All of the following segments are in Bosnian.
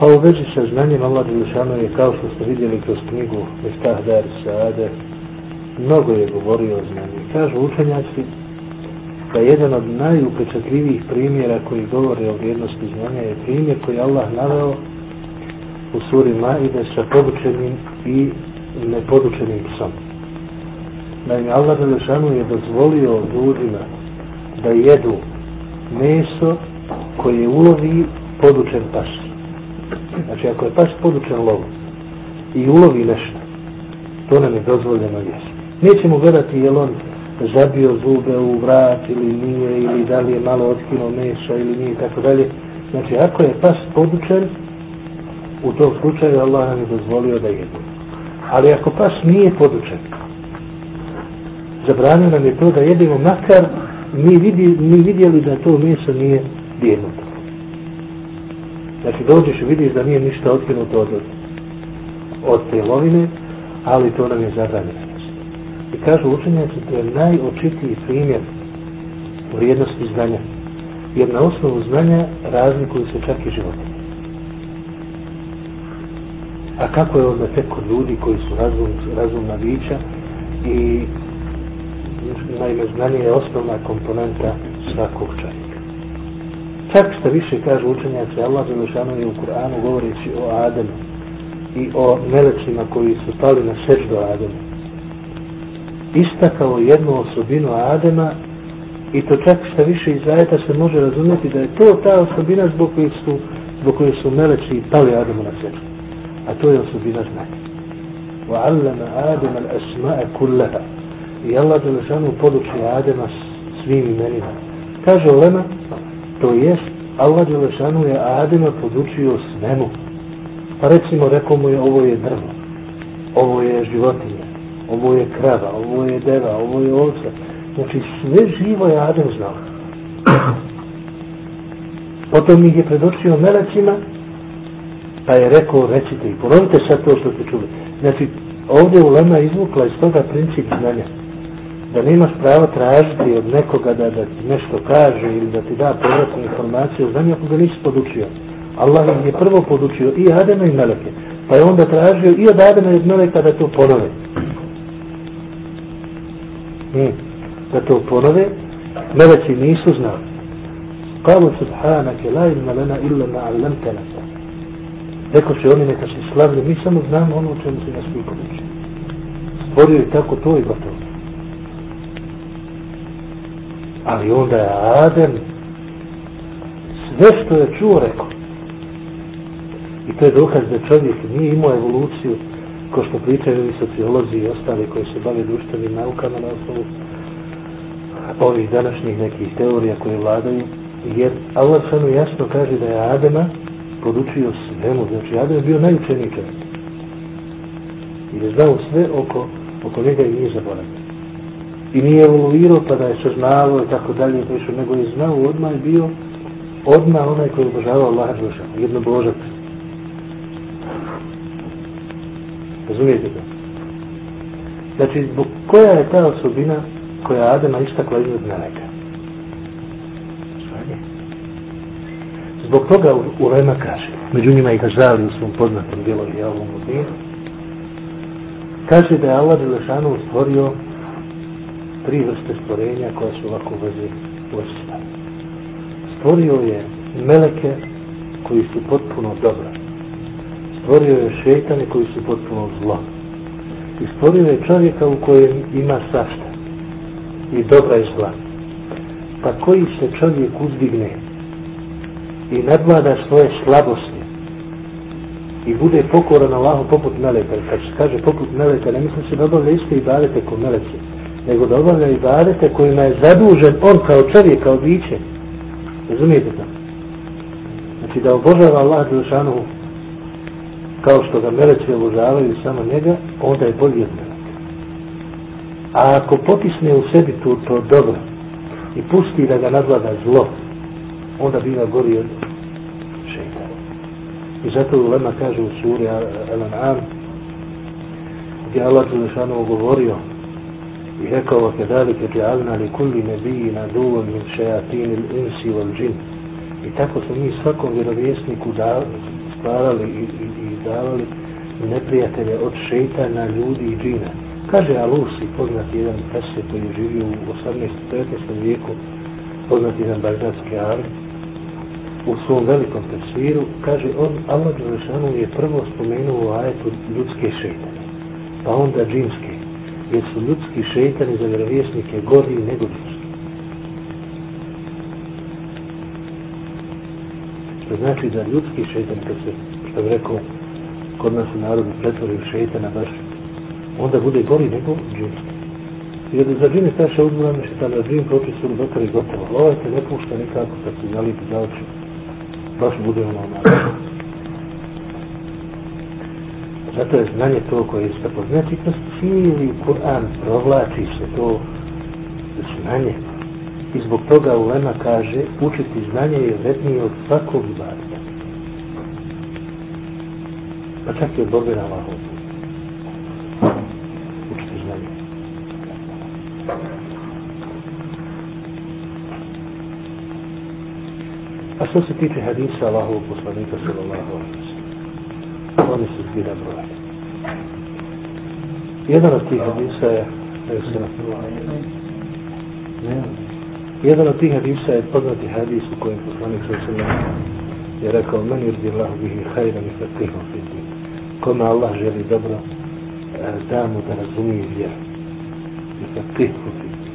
A u vezi sa znanjem Allah Đelešanu je kao što ste vidjeli kroz knjigu Miftah Dar Saade, mnogo je govorio o znanju. Kažu učenjaci da jedan od najupečatljivijih primjera koji govore o vrijednosti znanja je primjer koji Allah naveo u suri Maide sa podučenim i nepodučenim psom. Naime, Allah Đelešanu je dozvolio ljudima da jedu meso koje ulovi podučen pas. Znači, ako je pas podučen lovu i ulovi nešto, to nam je dozvoljeno jesti. Nećemo gledati je on zabio zube u vrat ili nije, ili da li je malo otkino mesa ili nije, tako dalje. Znači, ako je pas podučen, u tom slučaju Allah nam je dozvolio da jedu. Ali ako pas nije podučen, zabranio nam je to da jedemo makar mi, vidi, mi vidjeli da to meso nije dijenuto. Znači dođeš i vidiš da nije ništa otkinuto od, od te lovine, ali to nam je zabranjeno. I kažu učenjaci, to je najočitiji primjer vrijednosti znanja. Jer na osnovu znanja razlikuju se čak i život. A kako je onda tek kod ljudi koji su razum, razumna bića i naime znanje je osnovna komponenta svakog čovjeka. Čak što više kažu učenjaci, Allah za je u Kur'anu govoreći o Ademu i o melecima koji su pali na seždu Ademu. Istakao jednu osobinu Adema i to čak što više iz ajeta se može razumjeti da je to ta osobina zbog koje su, zbog koje su meleci pali Ademu na seždu. A to je osobina znanja. وعلم آدم الأسماء كلها i Allah Đelešanu poduči Adema svim imenima. Kaže Olema, to jest, Allah Đelešanu je Adema podučio svemu. Pa recimo, rekao mu je, ovo je drvo, ovo je životinja, ovo je krava, ovo je deva, ovo je ovca. Znači, sve živo je Adem znao. Potom ih je predočio melecima, pa je rekao, recite i ponovite sad to što ste čuli. Znači, ovdje Ulema izvukla iz toga princip znanja da nemaš pravo tražiti od nekoga da, da ti nešto kaže ili da ti da povratnu informaciju, znam ako ga nisi podučio. Allah im je prvo podučio i Adema i Meleke, pa je onda tražio i od Adema i od Meleka da to ponove. Hmm. Da to ponove, Meleci nisu znali. Kalu subhanake la ilma lana illa ma allamtana. Rekao će oni neka se slavili, mi samo znamo ono o čemu se nas mi podučio. Stvorio je tako to i gotovo ali onda je Adem sve što je čuo rekao. I to je dokaz da čovjek nije imao evoluciju ko što pričaju i sociolozi i ostali koji se bave društvenim naukama na osnovu ovih današnjih nekih teorija koje vladaju. Jer Allah samo jasno kaže da je Adema podučio svemu. Znači Adem je bio najučeniji čovjek. I da znao sve oko, oko njega i nije zaboravio i nije evoluirao pa da je saznalo i tako dalje prišao, nego je znao odmah je bio odmah onaj koji je obožavao Allah jedno božac. Razumijete to? Znači, zbog koja je ta osobina koja Adama istakla iznad meleka? Zbog toga Ulema kaže, među njima i Gazali u svom poznatom dijelu i ovom odinu, kaže da je Allah Đelešanu stvorio tri vrste stvorenja koja su ovako vezi vrsta. Stvorio je meleke koji su potpuno dobra. Stvorio je šeitane koji su potpuno zlo. I stvorio je čovjeka u kojem ima sašta. I dobra i zla. Pa koji se čovjek uzdigne i nadvlada svoje slabosti i bude pokoran Allahu poput meleka. Kad se kaže poput meleka, ne mislim se da obavlja isto i barete ko meleci nego da obavlja ibadete kojima je zadužen on kao čovjek, kao biće. Razumijete to? Znači da obožava Allah Đelšanu kao što ga meleće obožavaju samo njega, onda je bolji od meleka. A ako potisne u sebi to, to dobro i pusti da ga nadvlada zlo, onda biva gori od šeitana. I zato u Lema kaže u suri Al-An'am gdje Allah Đelšanu govorio i rekao wa kedalike dja'alna li kulli nebiji na duvan min šejatin insi džin i tako smo mi svakom vjerovjesniku da stvarali i, i, i davali neprijatelje od šeitana, ljudi i džina. Kaže Alusi, poznat jedan pesje koji je živio u 18. 19. vijeku, poznat jedan bagdadski ali, u svom velikom tefsiru, kaže on, Allah Đelešanu je prvo spomenuo u ajetu ljudske šeitane, pa onda džinske, jer su ljudski šeitani za vjerovjesnike gori nego džinski. Što znači da ljudski šeitan, kad se, što bi rekao, kod nas u narodu pretvori šeitana baš, onda bude gori nego džinski. Jer za džine staše uzmano što tada džin proči su dokar i gotovo. Ovaj se ne pušta nikako kad se nalipi za oči. Baš bude ono ono. Zato je znanje to koje je isto Znači, to cijeli Kur'an provlači se to znanje. I zbog toga Ulema kaže, učiti znanje je vrednije od svakog ibadeta. Pa čak i od borbe na Allahom. Učiti znanje. A što se tiče hadisa Allahovog poslanika sallallahu alaihi wa sallam, oni su svi broja. Jedan od tih hadisa je jedan od tih hadisa je poznati hadis u kojem poslanik sallallahu je rekao meni urdi Allah bihi hajran i fatihom fiti. Kome Allah želi dobro, e, da mu da razumije vjeru. I fatihom fiti.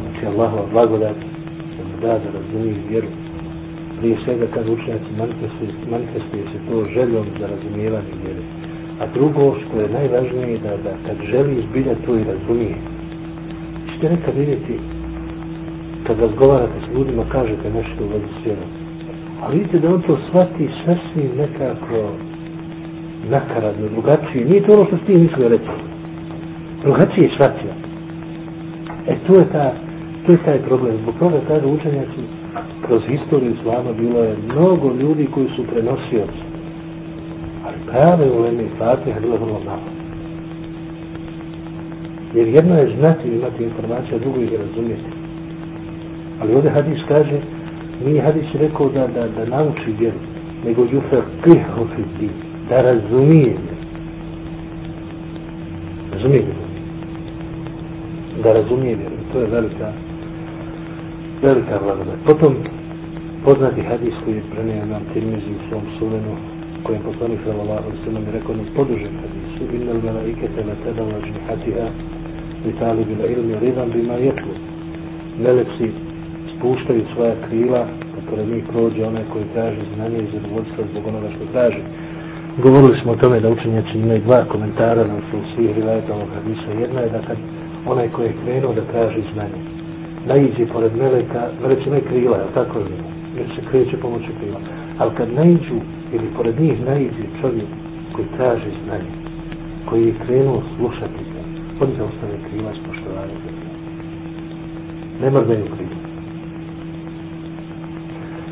Znači Allahova blagodat da mu da da razumije vjeru prije svega kad učenjaci manifestuje, manifestuje se to željom za razumijevanje vjere. A drugo što je najvažnije da, da kad želi izbilja to i razumije. Čete nekad vidjeti kad razgovarate s ljudima kažete nešto u vezi s vjerom. A vidite da on to shvati sasvim nekako nakaradno, drugačije. Nije to ono što ti mislio reći. Drugačije shvatio. E to je ta, to je taj problem. Zbog toga kaže učenjaci kroz historiju islama bilo je mnogo ljudi koji su prenosioci. Ali prave u Lemi Fatiha bilo vrlo malo. Jer jedno je znati i imati informacije, a drugo je razumijeti. Ali ovdje hadis kaže, nije hadis rekao da, da, da nauči vjeru, nego jufer kihu fiti, da razumije. Razumije vjeru. Da razumije vjeru. To je velika, velika blagodat. Potom poznati hadis koji je prenio nam Tirmizi u svom sunenu kojem poslanik sallallahu alaihi sallam je rekao nam podužen hadisu innal melaikete la tada u ažnihatiha li tali bila ilmi ridan bima jetlu meleci spuštaju svoja krila a pored njih prođe onaj koji traži znanje i zadovoljstvo zbog onoga što traži. Govorili smo o tome da učenjaci imaju dva komentara na svih rivajta ovog hadisa. Jedna je da kad onaj koji je krenuo da traži znanje naiđe pored meleka, meleci imaju krila, je tako je? Jer se kreće pomoću krila. Ali kad naiđu, ili pored njih naiđe čovjek koji traži znanje, koji je krenuo slušati ga, oni da ostane krila s poštovanjem za krila. Ne mrdaju krila.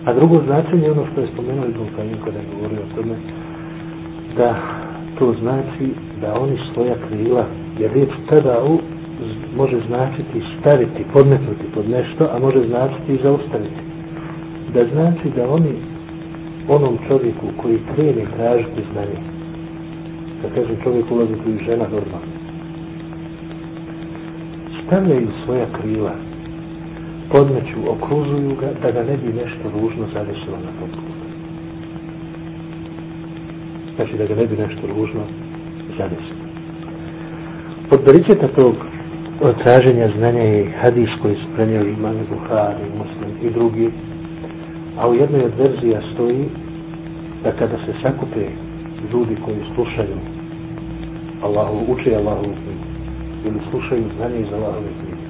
A drugo značenje je ono što je spomenuo Ibn Kajim kada je govorio o tome, da to znači da oni svoja krila, jer riječ tada u može značiti staviti, podmetnuti pod nešto, a može značiti i zaustaviti. Da znači da oni onom čovjeku koji krene tražiti znanje, da kažem čovjek ulazi tu i žena normalno, stavljaju svoja krila, podmeću, okružuju ga, da ga ne bi nešto ružno zadesilo na tom putu. Znači da ga ne bi nešto ružno zadesilo. Od beričeta tog od traženja znanja je hadis koji su prenijeli imami Buhari, Muslim i drugi. A u jednoj od verzija stoji da kada se sakupe ljudi koji slušaju Allahu, uče Allahu ili slušaju znanje iz Allahove knjige,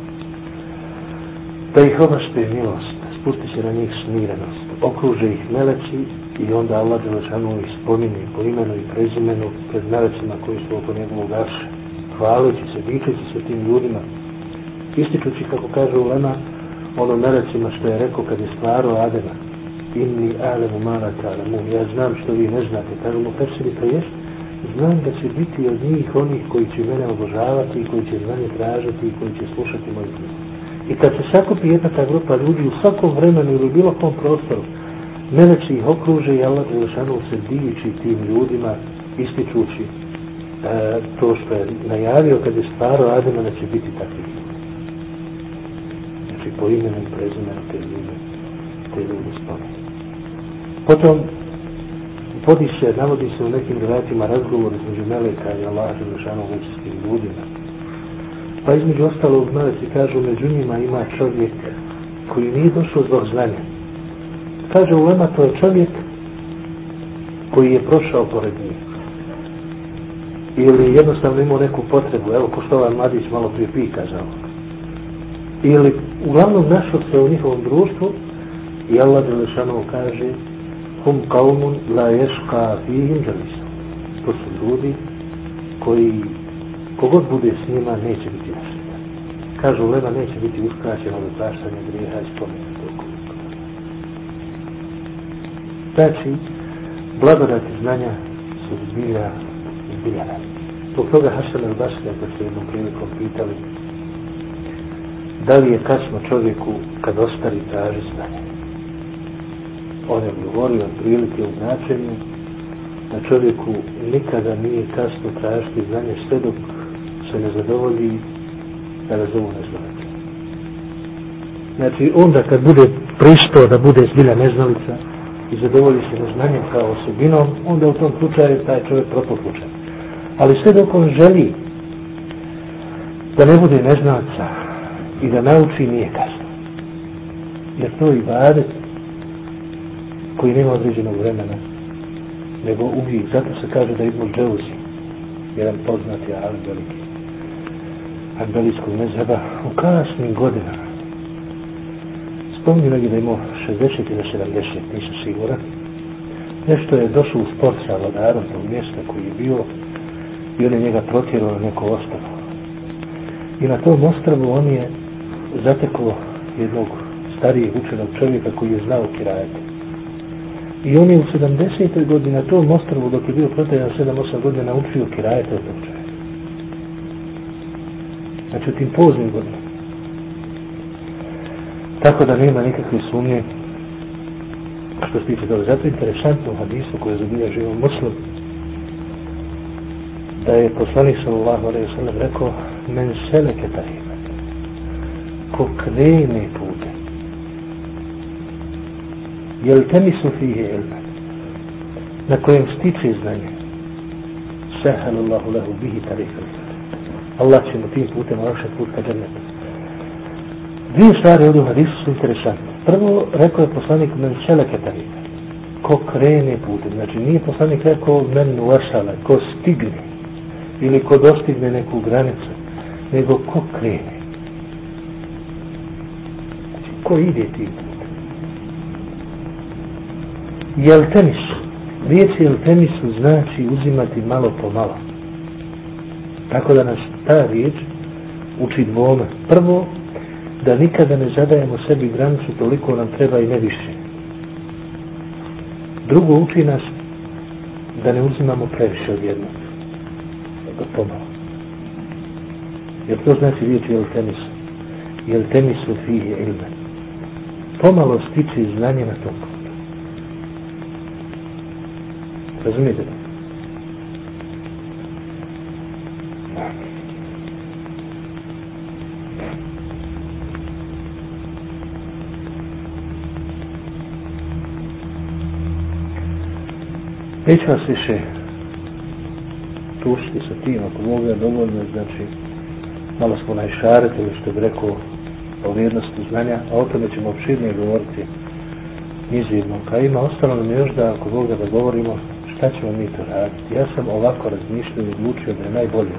da ih obašte milost, spusti se na njih smirenost, okruže ih meleci i onda Allah Đelešanu ih spominje po imenu i prezimenu pred melecima koji su oko njegovog arša hvaleći se, dičeći se tim ljudima, ističući, kako kaže Ulema, ono melecima što je rekao kad je stvarao Adema, inni alemu mala talamun, ja znam što vi ne znate, kažu mu persili, to jest, znam da će biti od njih onih koji će mene obožavati i koji će znanje tražiti i koji će slušati moj knjig. I kad se sakupi jedna ta grupa ljudi u svakom vremenu ili bilo kom prostoru, meleci ih okruže i Allah Đelešanu se divići tim ljudima ističući e, to što je najavio kad je stvarao Adama da će biti takvi. Znači po imenu i prezimenu te ljude te ljude spomenu. Potom vodi se, navodi se u nekim relatima razgovor između Meleka i Allaha Želešanu već ljudima. Pa između ostalog Meleci kažu među njima ima čovjek koji nije došao zbog znanja. Kaže u Lema to je čovjek koji je prošao pored njih ili jednostavno imao neku potrebu evo ko što ovaj mladić malo prije pita za ili uglavnom našao se u njihovom društvu i Allah Đelešanovo kaže hum kaumun la ješka fihim žalisu to su ljudi koji kogod bude s njima neće biti našljivan kažu Lema neće biti uskraćeno od praštanje grijeha i spomenuti Znači, blagodati znanja su zbilja zbiljane. Zbog toga Hašan al-Basri, da se jednom prilikom pitali, da li je kasno čovjeku kad ostari traži znanje? On je govorio od prilike u značenju da čovjeku nikada nije kasno tražiti znanje sve dok se ne zadovolji da razumu neznalica. Znači, onda kad bude pristo da bude zbilja neznalica, i zadovolji se neznanjem kao osobinom, onda u tom slučaju taj čovjek propotlučen. Ali sve dok on želi da ne bude neznaca i da nauči, nije kasno. Jer to i ibadet koji nema određenog vremena, nego uvijek. Zato se kaže da Ibn Dževzi, jedan poznati ali veliki, ambelijskog mezheba, u kasnim godinama, spominju negdje da imao 60 ili 70, nisam siguran. Nešto je došao u sport sa vladarom tog mjesta koji je bio i on je njega protjerao na neko ostravo. I na tom ostrvu on je zatekao jednog starijeg učenog čovjeka koji je znao kirajati. I on je u 70. godini na tom ostravu dok je bio protjeran 7-8 godina naučio kirajete od tog čovjeka. Znači u tim poznim godinama. Tako da nema nikakve sumnje što se tiče toga. Zato je interesantno u hadisu koje je zabilja živo muslim da je poslanik sallallahu alaihi wa sallam rekao men seleke tahima ko krene putem jel temi su fihe ilme na kojem stiče znanje sahalallahu lahu bihi tarika Allah će mu tim putem olakšati put ka džernetu Dvije stvari ovdje u hadisu su interesantne. Prvo, rekao je poslanik men seleke tarika. Ko krene putem. Znači, nije poslanik rekao men uvašale, ko stigne. Ili ko dostigne neku granicu. Nego ko krene. Znači, ko ide ti? Jel tenis? Riječ jel tenisu znači uzimati malo po malo. Tako da nas ta riječ uči dvome. Prvo, da nikada ne zadajemo sebi granicu, toliko nam treba i ne više. Drugo uči nas da ne uzimamo previše od jednog od pomalo. Jer to znači riječ jel tenis. Jel tenis u fije ilme. Pomalo stiče znanje na tom putu. Razumijete da? Neću vas više tušiti sa tim, ako Bog je dovoljno, znači malo smo najšaretili ono što bi rekao o vrijednosti znanja, a o tome ćemo opširnije govoriti nizivno. Pa ima ostalo nam još da, ako Bog da govorimo, šta ćemo mi to raditi. Ja sam ovako razmišljao i odlučio da je najbolje.